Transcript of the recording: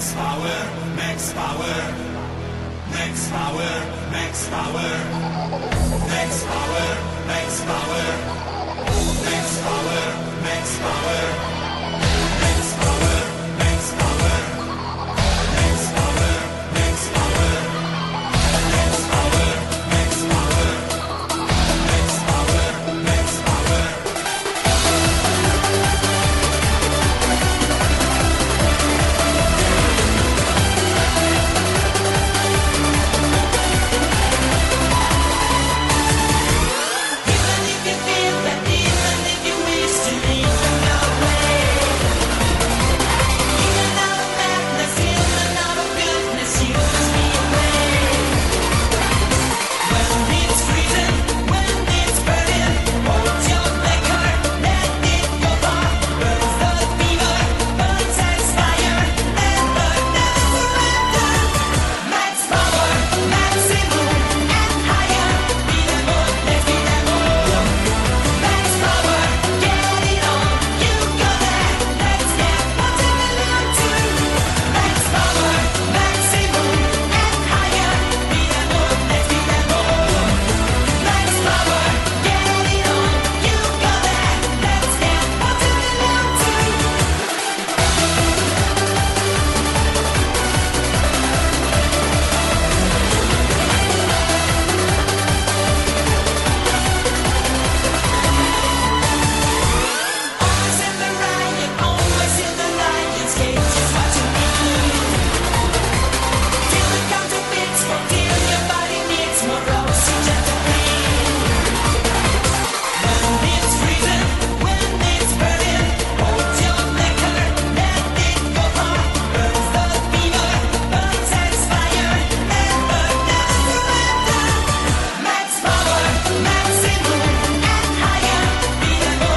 Max Power, Max Power, Max Power, Max Power,